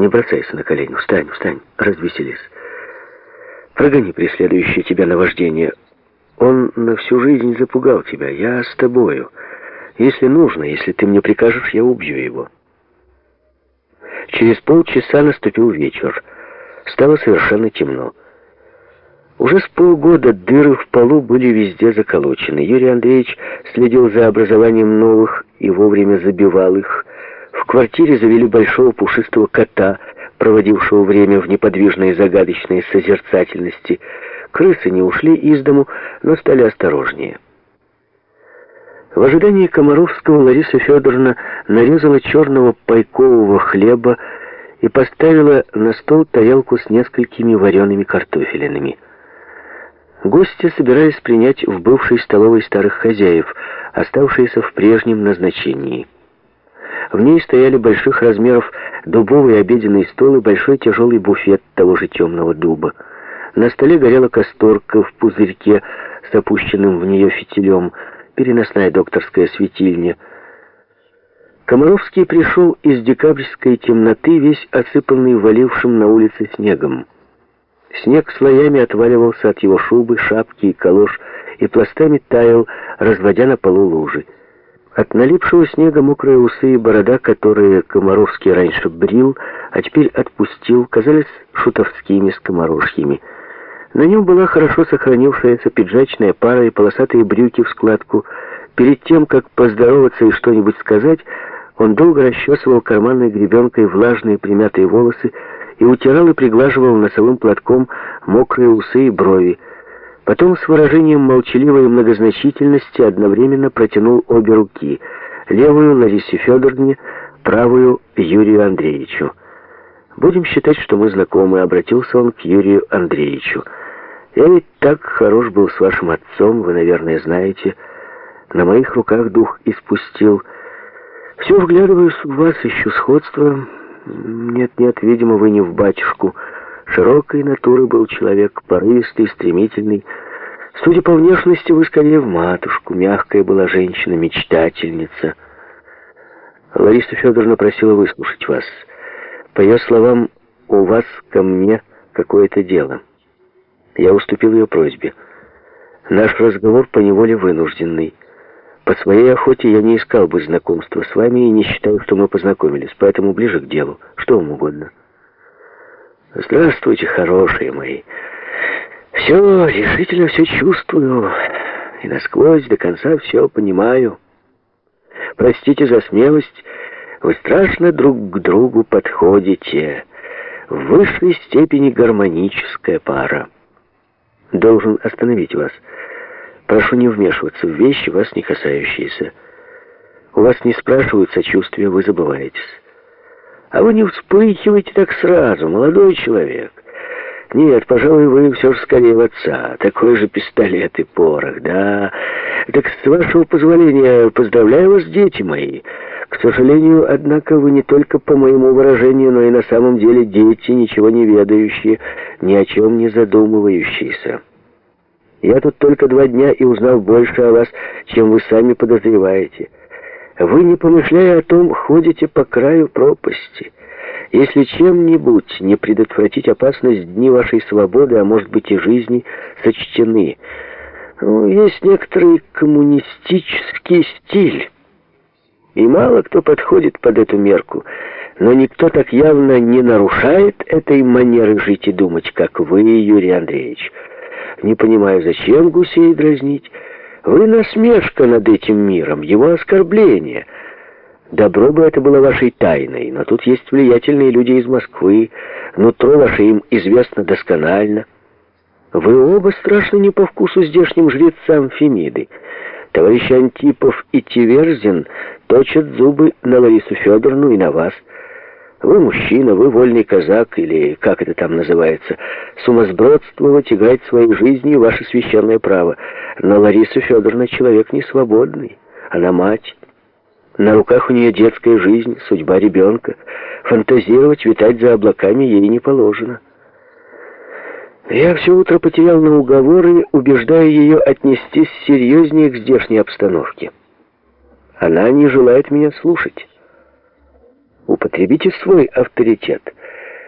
Не бросайся на колени. Встань, встань. Развеселись. Прогони преследующее тебя наваждение. Он на всю жизнь запугал тебя. Я с тобою. Если нужно, если ты мне прикажешь, я убью его. Через полчаса наступил вечер. Стало совершенно темно. Уже с полгода дыры в полу были везде заколочены. Юрий Андреевич следил за образованием новых и вовремя забивал их. В квартире завели большого пушистого кота, проводившего время в неподвижной загадочной созерцательности. Крысы не ушли из дому, но стали осторожнее. В ожидании Комаровского Лариса Федоровна нарезала черного пайкового хлеба и поставила на стол тарелку с несколькими вареными картофелинами. Гости собирались принять в бывшей столовой старых хозяев, оставшиеся в прежнем назначении. В ней стояли больших размеров дубовый обеденный стол и большой тяжелый буфет того же темного дуба. На столе горела касторка в пузырьке с опущенным в нее фитилем, переносная докторская светильня. Комаровский пришел из декабрьской темноты, весь осыпанный валившим на улице снегом. Снег слоями отваливался от его шубы, шапки и колош и пластами таял, разводя на полу лужи. От налипшего снега мокрые усы и борода, которые Комаровский раньше брил, а теперь отпустил, казались шутовскими скоморожьями. На нем была хорошо сохранившаяся пиджачная пара и полосатые брюки в складку. Перед тем, как поздороваться и что-нибудь сказать, он долго расчесывал карманной гребенкой влажные примятые волосы, и утирал и приглаживал носовым платком мокрые усы и брови. Потом с выражением молчаливой многозначительности одновременно протянул обе руки, левую Ларисе Федоровне, правую Юрию Андреевичу. «Будем считать, что мы знакомы», — обратился он к Юрию Андреевичу. «Я ведь так хорош был с вашим отцом, вы, наверное, знаете. На моих руках дух испустил. Все вглядываюсь в вас, ищу сходства». Нет-нет, видимо, вы не в батюшку. Широкой натуры был человек, порывистый, стремительный. Судя по внешности, вы скорее в матушку. Мягкая была женщина, мечтательница. Лариса Федоровна просила выслушать вас. По ее словам, у вас ко мне какое-то дело. Я уступил ее просьбе. Наш разговор поневоле вынужденный. По своей охоте я не искал бы знакомства с вами и не считаю, что мы познакомились, поэтому ближе к делу. Что вам угодно. Здравствуйте, хорошие мои. Все, решительно все чувствую. И насквозь до конца все понимаю. Простите за смелость, вы страшно друг к другу подходите. В высшей степени гармоническая пара. Должен остановить вас. Прошу не вмешиваться в вещи, вас не касающиеся. У вас не спрашивают сочувствия, вы забываетесь. А вы не вспыхивайте так сразу, молодой человек. Нет, пожалуй, вы все же скорее в отца. Такой же пистолет и порох, да. Так с вашего позволения поздравляю вас, дети мои. К сожалению, однако, вы не только по моему выражению, но и на самом деле дети, ничего не ведающие, ни о чем не задумывающиеся. Я тут только два дня и узнал больше о вас, чем вы сами подозреваете. Вы, не помышляя о том, ходите по краю пропасти. Если чем-нибудь не предотвратить опасность, дни вашей свободы, а может быть и жизни, сочтены. Ну, есть некоторый коммунистический стиль. И мало кто подходит под эту мерку, но никто так явно не нарушает этой манеры жить и думать, как вы, Юрий Андреевич. Не понимаю, зачем гусей дразнить. Вы насмешка над этим миром, его оскорбление. Добро бы это было вашей тайной, но тут есть влиятельные люди из Москвы, нутро ваше им известно досконально. Вы оба страшно не по вкусу здешним жрецам Фемиды. Товарищи Антипов и Тиверзин точат зубы на Ларису Федоровну и на вас – вы мужчина, вы вольный казак, или как это там называется. Сумасбродствовать, играть своей жизнью — ваше священное право. Но Лариса Федоровна человек не свободный. Она мать. На руках у нее детская жизнь, судьба ребенка. Фантазировать, витать за облаками ей не положено. Я все утро потерял на уговоры, убеждая ее отнестись серьезнее к здешней обстановке. Она не желает меня слушать. Употребите свой авторитет.